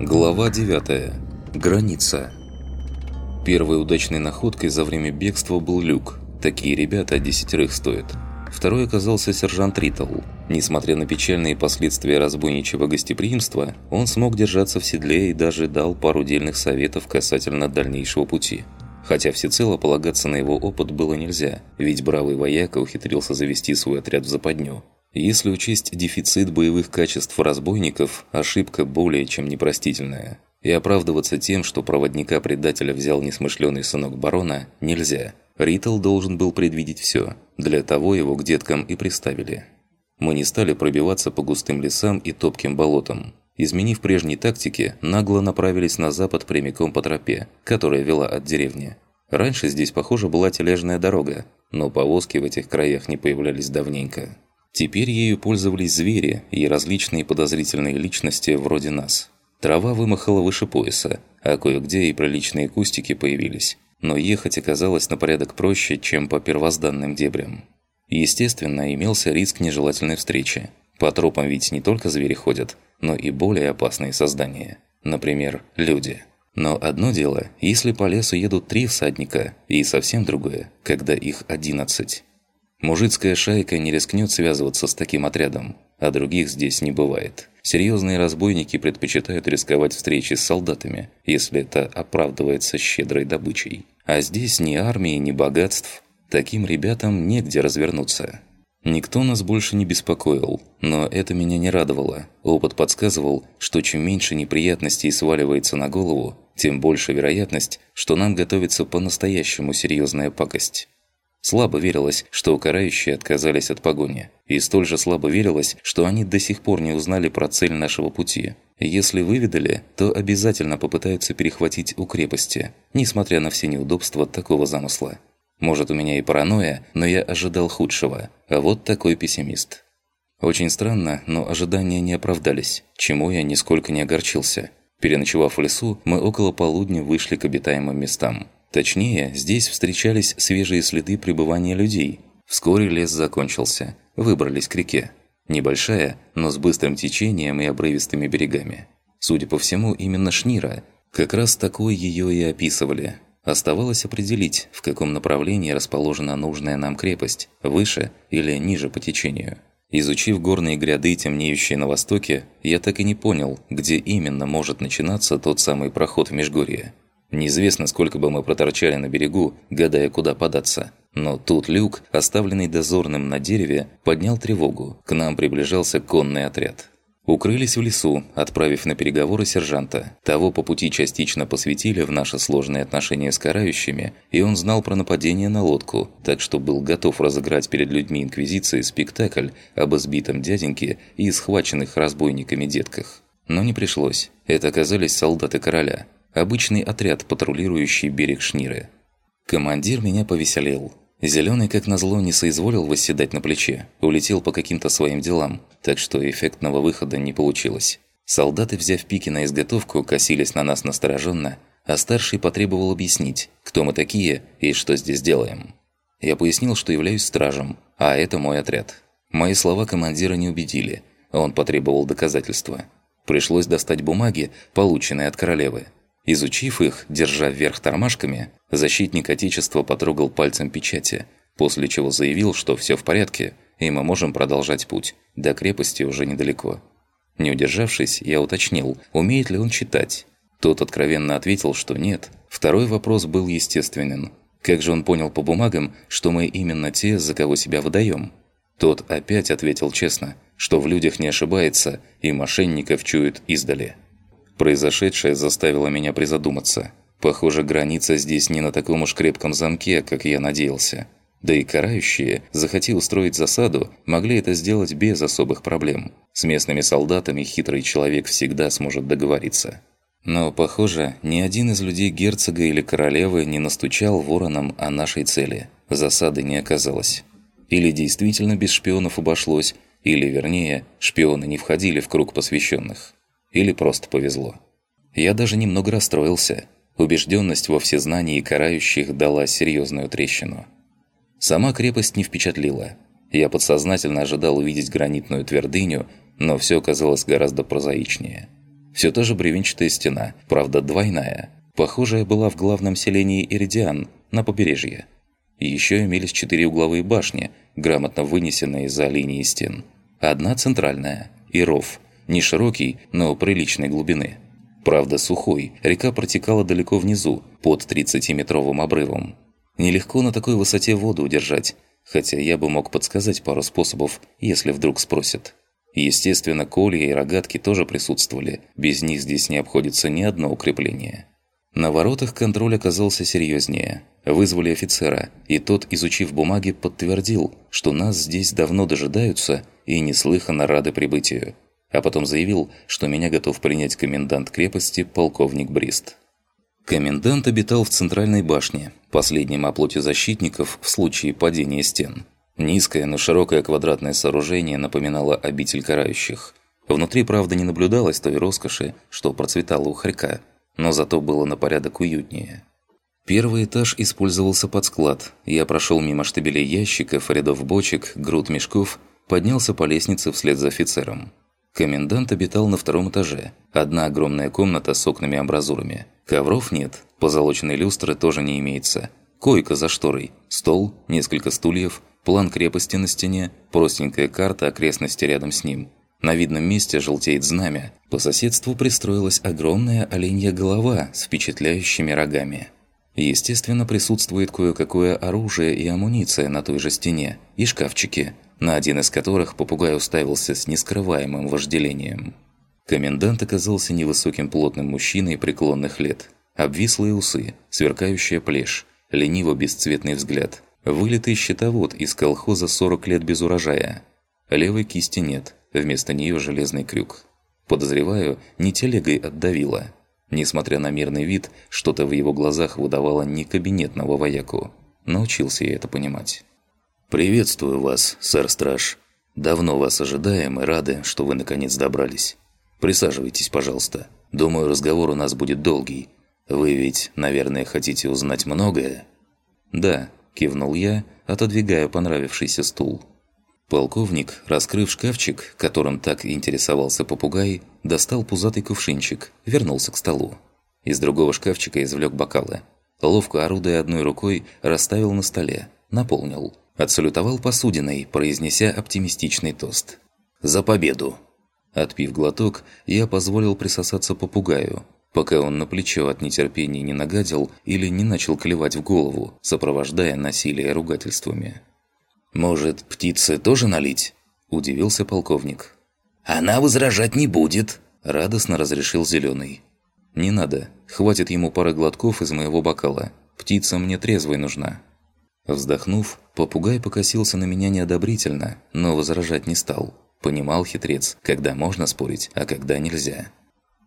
Глава 9. Граница. Первой удачной находкой за время бегства был люк. Такие ребята десятерых стоят. Второй оказался сержант Ритл. Несмотря на печальные последствия разбойничьего гостеприимства, он смог держаться в седле и даже дал пару дельных советов касательно дальнейшего пути. Хотя всецело полагаться на его опыт было нельзя, ведь бравый вояка ухитрился завести свой отряд в западню. Если учесть дефицит боевых качеств разбойников, ошибка более чем непростительная. И оправдываться тем, что проводника-предателя взял несмышленый сынок барона, нельзя. Ритл должен был предвидеть все. Для того его к деткам и приставили. Мы не стали пробиваться по густым лесам и топким болотам. Изменив прежние тактики, нагло направились на запад прямиком по тропе, которая вела от деревни. Раньше здесь, похоже, была тележная дорога, но повозки в этих краях не появлялись давненько. Теперь ею пользовались звери и различные подозрительные личности вроде нас. Трава вымахала выше пояса, а кое-где и приличные кустики появились. Но ехать оказалось на порядок проще, чем по первозданным дебрям. Естественно, имелся риск нежелательной встречи. По тропам ведь не только звери ходят, но и более опасные создания. Например, люди. Но одно дело, если по лесу едут три всадника, и совсем другое, когда их одиннадцать. Мужицкая шайка не рискнет связываться с таким отрядом, а других здесь не бывает. Серьезные разбойники предпочитают рисковать встречи с солдатами, если это оправдывается щедрой добычей. А здесь ни армии, ни богатств. Таким ребятам негде развернуться. Никто нас больше не беспокоил, но это меня не радовало. Опыт подсказывал, что чем меньше неприятностей сваливается на голову, тем больше вероятность, что нам готовится по-настоящему серьезная пакость. Слабо верилось, что карающие отказались от погони. И столь же слабо верилось, что они до сих пор не узнали про цель нашего пути. Если выведали, то обязательно попытаются перехватить у крепости, несмотря на все неудобства такого замысла. Может, у меня и паранойя, но я ожидал худшего. А вот такой пессимист. Очень странно, но ожидания не оправдались, чему я нисколько не огорчился. Переночевав в лесу, мы около полудня вышли к обитаемым местам. Точнее, здесь встречались свежие следы пребывания людей. Вскоре лес закончился. Выбрались к реке. Небольшая, но с быстрым течением и обрывистыми берегами. Судя по всему, именно Шнира. Как раз такой ее и описывали. Оставалось определить, в каком направлении расположена нужная нам крепость, выше или ниже по течению. Изучив горные гряды, темнеющие на востоке, я так и не понял, где именно может начинаться тот самый проход в Межгорье. Неизвестно, сколько бы мы проторчали на берегу, гадая, куда податься. Но тут люк, оставленный дозорным на дереве, поднял тревогу. К нам приближался конный отряд. Укрылись в лесу, отправив на переговоры сержанта. Того по пути частично посвятили в наши сложные отношения с карающими, и он знал про нападение на лодку, так что был готов разыграть перед людьми Инквизиции спектакль об избитом дяденьке и схваченных разбойниками детках. Но не пришлось. Это оказались солдаты короля – Обычный отряд, патрулирующий берег Шниры. Командир меня повеселил. Зеленый, как назло, не соизволил восседать на плече, улетел по каким-то своим делам, так что эффектного выхода не получилось. Солдаты, взяв пики на изготовку, косились на нас настороженно, а старший потребовал объяснить, кто мы такие и что здесь делаем. Я пояснил, что являюсь стражем, а это мой отряд. Мои слова командира не убедили, он потребовал доказательства. Пришлось достать бумаги, полученные от королевы, Изучив их, держа вверх тормашками, защитник Отечества потрогал пальцем печати, после чего заявил, что все в порядке, и мы можем продолжать путь. До крепости уже недалеко. Не удержавшись, я уточнил, умеет ли он читать. Тот откровенно ответил, что нет. Второй вопрос был естественен. Как же он понял по бумагам, что мы именно те, за кого себя выдаем? Тот опять ответил честно, что в людях не ошибается и мошенников чует издали. Произошедшее заставило меня призадуматься. Похоже, граница здесь не на таком уж крепком замке, как я надеялся. Да и карающие, захоти устроить засаду, могли это сделать без особых проблем. С местными солдатами хитрый человек всегда сможет договориться. Но, похоже, ни один из людей герцога или королевы не настучал воронам о нашей цели. Засады не оказалось. Или действительно без шпионов обошлось, или, вернее, шпионы не входили в круг посвященных. Или просто повезло. Я даже немного расстроился. Убежденность во всезнании карающих дала серьезную трещину. Сама крепость не впечатлила. Я подсознательно ожидал увидеть гранитную твердыню, но все оказалось гораздо прозаичнее. Все та же бревенчатая стена, правда двойная. Похожая была в главном селении Иридиан, на побережье. Еще имелись четыре угловые башни, грамотно вынесенные за линии стен. Одна центральная и ров, не широкий, но приличной глубины. Правда, сухой, река протекала далеко внизу, под 30-метровым обрывом. Нелегко на такой высоте воду удержать, хотя я бы мог подсказать пару способов, если вдруг спросят. Естественно, колья и рогатки тоже присутствовали, без них здесь не обходится ни одно укрепление. На воротах контроль оказался серьезнее. Вызвали офицера, и тот, изучив бумаги, подтвердил, что нас здесь давно дожидаются и неслыханно рады прибытию. А потом заявил, что меня готов принять комендант крепости полковник Брист. Комендант обитал в центральной башне, последнем оплоте защитников в случае падения стен. Низкое, но широкое квадратное сооружение напоминало обитель карающих. Внутри, правда, не наблюдалось той роскоши, что процветало у хорька, но зато было на порядок уютнее. Первый этаж использовался под склад. Я прошел мимо штабелей ящиков, рядов бочек, груд мешков, поднялся по лестнице вслед за офицером. Комендант обитал на втором этаже. Одна огромная комната с окнами-амбразурами. Ковров нет, позолоченной люстры тоже не имеется. Койка за шторой, стол, несколько стульев, план крепости на стене, простенькая карта окрестности рядом с ним. На видном месте желтеет знамя. По соседству пристроилась огромная оленья голова с впечатляющими рогами. Естественно, присутствует кое-какое оружие и амуниция на той же стене, и шкафчики – на один из которых попугай уставился с нескрываемым вожделением. Комендант оказался невысоким плотным мужчиной преклонных лет. Обвислые усы, сверкающая плешь, лениво-бесцветный взгляд. Вылитый щитовод из колхоза 40 лет без урожая. Левой кисти нет, вместо нее железный крюк. Подозреваю, не телегой отдавило. Несмотря на мирный вид, что-то в его глазах выдавало не кабинетного вояку. Научился я это понимать. «Приветствую вас, сэр-страж. Давно вас ожидаем и рады, что вы наконец добрались. Присаживайтесь, пожалуйста. Думаю, разговор у нас будет долгий. Вы ведь, наверное, хотите узнать многое?» «Да», – кивнул я, отодвигая понравившийся стул. Полковник, раскрыв шкафчик, которым так интересовался попугай, достал пузатый кувшинчик, вернулся к столу. Из другого шкафчика извлек бокалы. Ловко орудуя одной рукой, расставил на столе, наполнил – Отсалютовал посудиной, произнеся оптимистичный тост. «За победу!» Отпив глоток, я позволил присосаться попугаю, пока он на плечо от нетерпения не нагадил или не начал клевать в голову, сопровождая насилие ругательствами. «Может, птицы тоже налить?» – удивился полковник. «Она возражать не будет!» – радостно разрешил Зеленый. «Не надо. Хватит ему пары глотков из моего бокала. Птица мне трезвой нужна». Вздохнув, попугай покосился на меня неодобрительно, но возражать не стал. Понимал хитрец, когда можно спорить, а когда нельзя.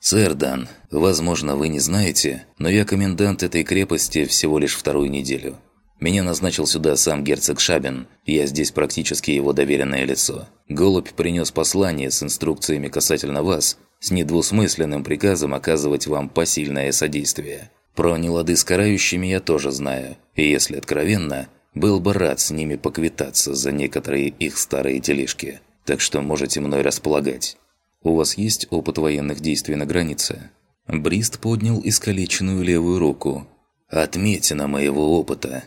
«Сэр Дан, возможно, вы не знаете, но я комендант этой крепости всего лишь вторую неделю. Меня назначил сюда сам герцог Шабин, я здесь практически его доверенное лицо. Голубь принес послание с инструкциями касательно вас, с недвусмысленным приказом оказывать вам посильное содействие. Про нелады с карающими я тоже знаю, и если откровенно, был бы рад с ними поквитаться за некоторые их старые тележки. Так что можете мной располагать. У вас есть опыт военных действий на границе? Брист поднял искалеченную левую руку. Отметина моего опыта.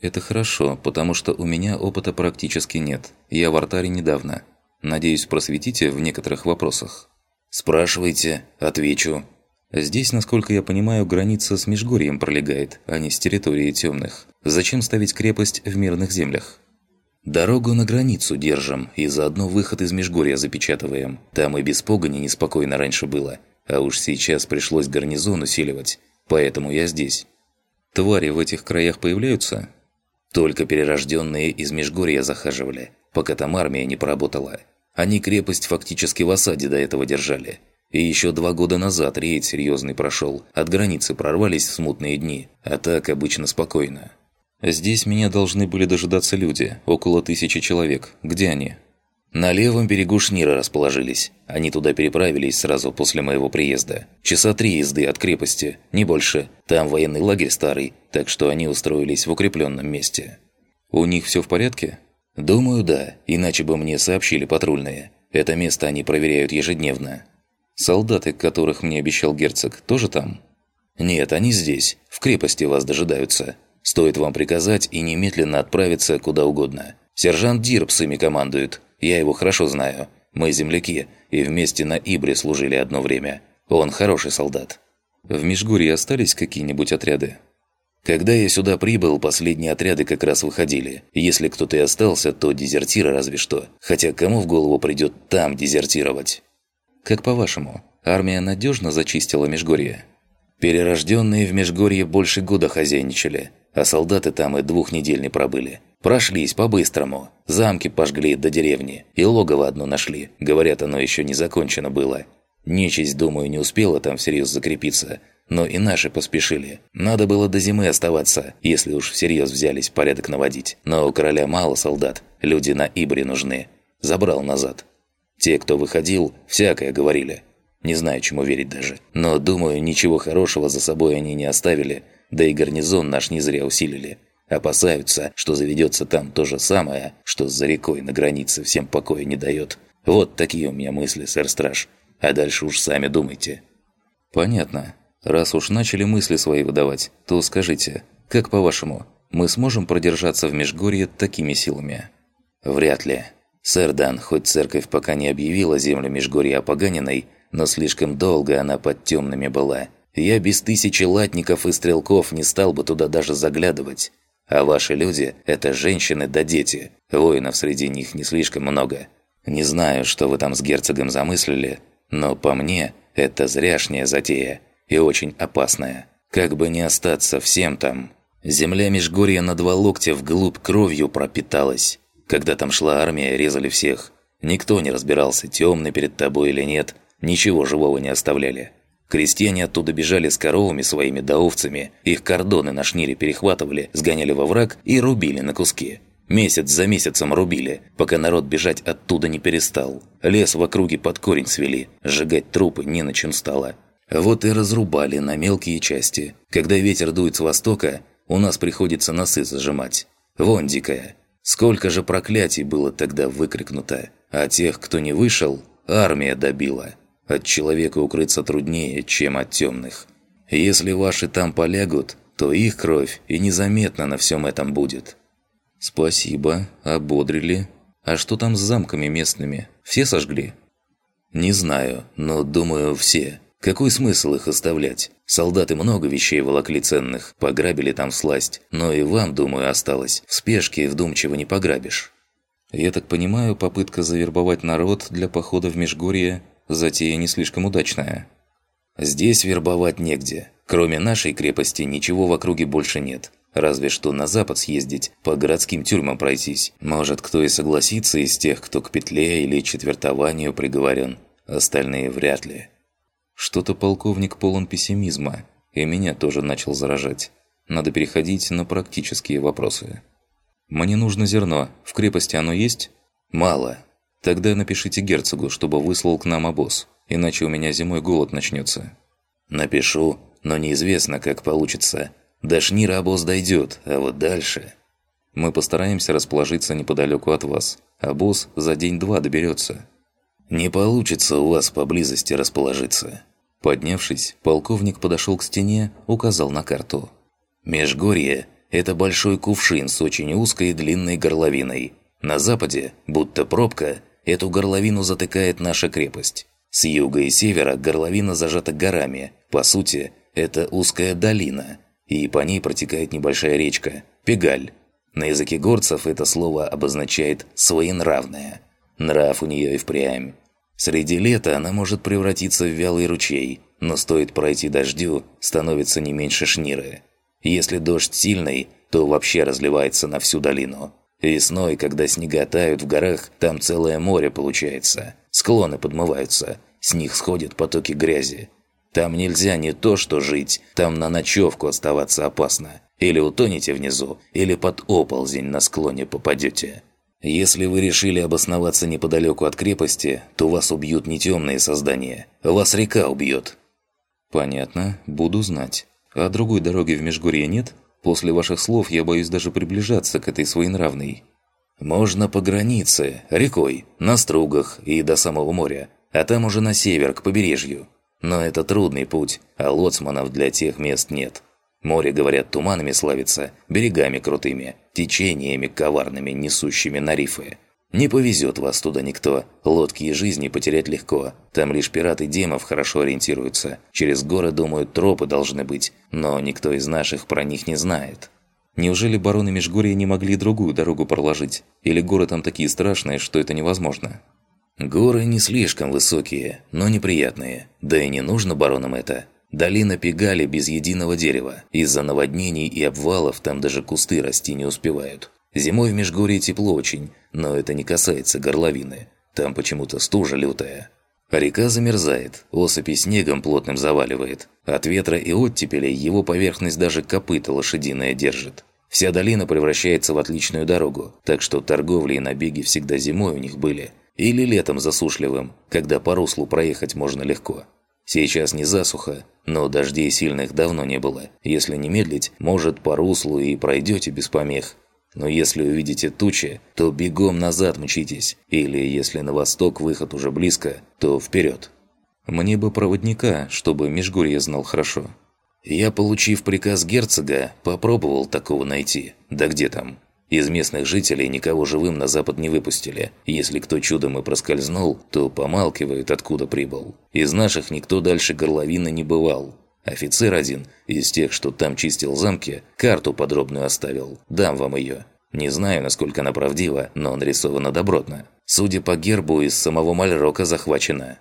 Это хорошо, потому что у меня опыта практически нет. Я в артаре недавно. Надеюсь, просветите в некоторых вопросах. Спрашивайте, отвечу. Здесь, насколько я понимаю, граница с Межгорьем пролегает, а не с территорией темных. Зачем ставить крепость в мирных землях? Дорогу на границу держим и заодно выход из Межгорья запечатываем. Там и без погони неспокойно раньше было. А уж сейчас пришлось гарнизон усиливать. Поэтому я здесь. Твари в этих краях появляются? Только перерожденные из Межгорья захаживали, пока там армия не поработала. Они крепость фактически в осаде до этого держали. И еще два года назад рейд серьезный прошел. От границы прорвались в смутные дни, а так обычно спокойно. Здесь меня должны были дожидаться люди, около тысячи человек. Где они? На левом берегу Шнира расположились. Они туда переправились сразу после моего приезда. Часа три езды от крепости, не больше. Там военный лагерь старый, так что они устроились в укрепленном месте. У них все в порядке? Думаю, да, иначе бы мне сообщили патрульные. Это место они проверяют ежедневно. Солдаты, которых мне обещал герцог, тоже там?» «Нет, они здесь. В крепости вас дожидаются. Стоит вам приказать и немедленно отправиться куда угодно. Сержант Дирбс ими командует. Я его хорошо знаю. Мы земляки, и вместе на Ибре служили одно время. Он хороший солдат». «В Межгорье остались какие-нибудь отряды?» Когда я сюда прибыл, последние отряды как раз выходили. Если кто-то и остался, то дезертиры разве что. Хотя кому в голову придет там дезертировать? Как по-вашему, армия надежно зачистила Межгорье? Перерожденные в Межгорье больше года хозяйничали, а солдаты там и двух недель не пробыли. Прошлись по-быстрому. Замки пожгли до деревни, и логово одно нашли. Говорят, оно еще не закончено было. Нечисть, думаю, не успела там всерьез закрепиться, но и наши поспешили. Надо было до зимы оставаться, если уж всерьез взялись порядок наводить. Но у короля мало солдат, люди на Ибре нужны. Забрал назад. Те, кто выходил, всякое говорили. Не знаю, чему верить даже. Но, думаю, ничего хорошего за собой они не оставили, да и гарнизон наш не зря усилили. Опасаются, что заведется там то же самое, что за рекой на границе всем покоя не дает. Вот такие у меня мысли, сэр Страж. А дальше уж сами думайте. Понятно. Раз уж начали мысли свои выдавать, то скажите, как по-вашему, мы сможем продержаться в Межгорье такими силами? Вряд ли. Сэр Дан, хоть церковь пока не объявила землю Межгорья опоганенной, но слишком долго она под темными была. Я без тысячи латников и стрелков не стал бы туда даже заглядывать. А ваши люди – это женщины да дети. Воинов среди них не слишком много. Не знаю, что вы там с герцогом замыслили, но по мне это зряшняя затея и очень опасная. Как бы не остаться всем там. Земля Межгорья на два локтя вглубь кровью пропиталась. Когда там шла армия, резали всех. Никто не разбирался, темный перед тобой или нет. Ничего живого не оставляли. Крестьяне оттуда бежали с коровами своими да овцами, их кордоны на шнире перехватывали, сгоняли во враг и рубили на куски. Месяц за месяцем рубили, пока народ бежать оттуда не перестал. Лес в округе под корень свели, сжигать трупы не на чем стало. Вот и разрубали на мелкие части. Когда ветер дует с востока, у нас приходится носы зажимать. Вон дикая. Сколько же проклятий было тогда выкрикнуто. А тех, кто не вышел, армия добила. От человека укрыться труднее, чем от темных. Если ваши там полягут, то их кровь и незаметно на всем этом будет. Спасибо, ободрили. А что там с замками местными? Все сожгли? Не знаю, но думаю, все. Какой смысл их оставлять? Солдаты много вещей волокли ценных, пограбили там сласть, но и вам, думаю, осталось. В спешке вдумчиво не пограбишь. Я так понимаю, попытка завербовать народ для похода в Межгорье – затея не слишком удачная. Здесь вербовать негде. Кроме нашей крепости ничего в округе больше нет. Разве что на запад съездить, по городским тюрьмам пройтись. Может, кто и согласится из тех, кто к петле или четвертованию приговорен. Остальные вряд ли. Что-то полковник полон пессимизма, и меня тоже начал заражать. Надо переходить на практические вопросы. «Мне нужно зерно. В крепости оно есть?» «Мало». «Тогда напишите герцогу, чтобы выслал к нам обоз, иначе у меня зимой голод начнется». «Напишу, но неизвестно, как получится. До Шнира обоз дойдет, а вот дальше...» «Мы постараемся расположиться неподалеку от вас. Обоз за день-два доберется». «Не получится у вас поблизости расположиться». Поднявшись, полковник подошел к стене, указал на карту. «Межгорье – это большой кувшин с очень узкой и длинной горловиной. На западе, будто пробка, эту горловину затыкает наша крепость. С юга и севера горловина зажата горами. По сути, это узкая долина, и по ней протекает небольшая речка – Пегаль. На языке горцев это слово обозначает «своенравное». Нрав у нее и впрямь. Среди лета она может превратиться в вялый ручей, но стоит пройти дождю, становится не меньше шниры. Если дождь сильный, то вообще разливается на всю долину. Весной, когда снега тают в горах, там целое море получается. Склоны подмываются, с них сходят потоки грязи. Там нельзя не то что жить, там на ночевку оставаться опасно. Или утонете внизу, или под оползень на склоне попадете. Если вы решили обосноваться неподалеку от крепости, то вас убьют не темные создания, вас река убьет». «Понятно, буду знать. А другой дороги в Межгорье нет? После ваших слов я боюсь даже приближаться к этой своенравной». «Можно по границе, рекой, на стругах и до самого моря. а там уже на север, к побережью. Но это трудный путь, а лоцманов для тех мест нет. Море, говорят, туманами славится, берегами крутыми, течениями коварными, несущими на рифы. Не повезет вас туда никто, лодки и жизни потерять легко. Там лишь пираты Демов хорошо ориентируются. Через горы, думают, тропы должны быть, но никто из наших про них не знает. Неужели бароны Межгорья не могли другую дорогу проложить? Или горы там такие страшные, что это невозможно? Горы не слишком высокие, но неприятные. Да и не нужно баронам это. Долина Пегали без единого дерева. Из-за наводнений и обвалов там даже кусты расти не успевают. Зимой в Межгорье тепло очень, но это не касается горловины. Там почему-то стужа лютая. Река замерзает, осыпи снегом плотным заваливает. От ветра и оттепелей его поверхность даже копыта лошадиная держит. Вся долина превращается в отличную дорогу, так что торговли и набеги всегда зимой у них были. Или летом засушливым, когда по руслу проехать можно легко. Сейчас не засуха, но дождей сильных давно не было. Если не медлить, может по руслу и пройдете без помех. Но если увидите тучи, то бегом назад мчитесь. Или, если на восток выход уже близко, то вперед. Мне бы проводника, чтобы Межгорье знал хорошо. Я, получив приказ герцога, попробовал такого найти. Да где там? Из местных жителей никого живым на запад не выпустили. Если кто чудом и проскользнул, то помалкивает, откуда прибыл. Из наших никто дальше горловины не бывал. Офицер один, из тех, что там чистил замки, карту подробную оставил. Дам вам ее. Не знаю, насколько она правдива, но нарисована добротно. Судя по гербу, из самого Мальрока захвачена.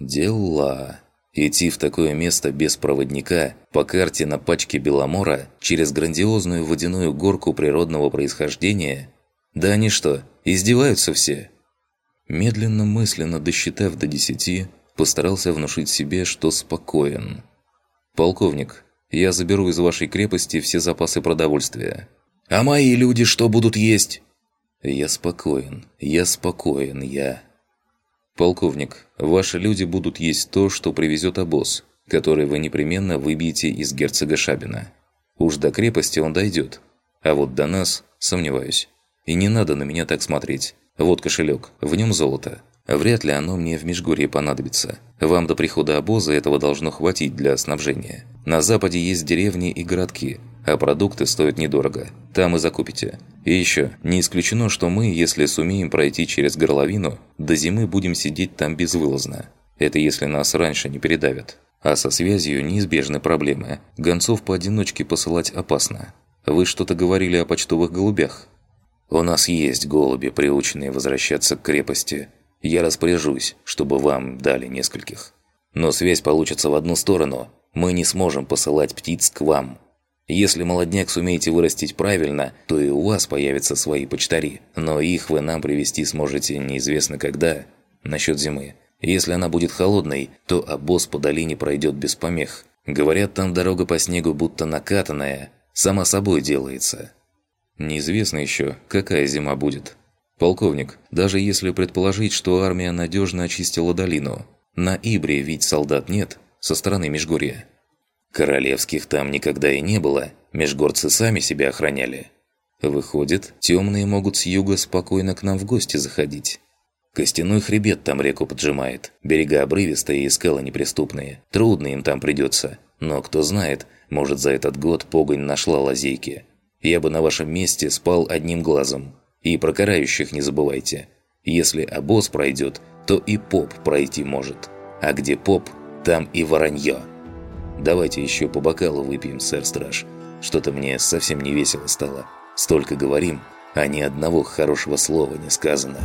Дела. Идти в такое место без проводника, по карте на пачке Беломора, через грандиозную водяную горку природного происхождения? Да они что, издеваются все? Медленно, мысленно досчитав до десяти, постарался внушить себе, что спокоен. «Полковник, я заберу из вашей крепости все запасы продовольствия». «А мои люди что будут есть?» «Я спокоен, я спокоен, я...» «Полковник, ваши люди будут есть то, что привезет обоз, который вы непременно выбьете из герцога Шабина. Уж до крепости он дойдет, а вот до нас сомневаюсь. И не надо на меня так смотреть. Вот кошелек, в нем золото. Вряд ли оно мне в Межгорье понадобится. Вам до прихода обоза этого должно хватить для снабжения. На западе есть деревни и городки, а продукты стоят недорого. Там и закупите. И еще, не исключено, что мы, если сумеем пройти через горловину, до зимы будем сидеть там безвылазно. Это если нас раньше не передавят. А со связью неизбежны проблемы. Гонцов поодиночке посылать опасно. Вы что-то говорили о почтовых голубях? У нас есть голуби, приученные возвращаться к крепости – я распоряжусь, чтобы вам дали нескольких. Но связь получится в одну сторону. Мы не сможем посылать птиц к вам. Если молодняк сумеете вырастить правильно, то и у вас появятся свои почтари. Но их вы нам привести сможете неизвестно когда. Насчет зимы. Если она будет холодной, то обоз по долине пройдет без помех. Говорят, там дорога по снегу будто накатанная. Сама собой делается. Неизвестно еще, какая зима будет. «Полковник, даже если предположить, что армия надежно очистила долину, на Ибре ведь солдат нет со стороны Межгорья». «Королевских там никогда и не было, межгорцы сами себя охраняли». «Выходит, темные могут с юга спокойно к нам в гости заходить». Костяной хребет там реку поджимает, берега обрывистые и скалы неприступные. Трудно им там придется. Но кто знает, может за этот год погонь нашла лазейки. Я бы на вашем месте спал одним глазом. И про карающих не забывайте. Если обоз пройдет, то и поп пройти может. А где поп, там и воронье. Давайте еще по бокалу выпьем, сэр-страж. Что-то мне совсем не весело стало. Столько говорим, а ни одного хорошего слова не сказано.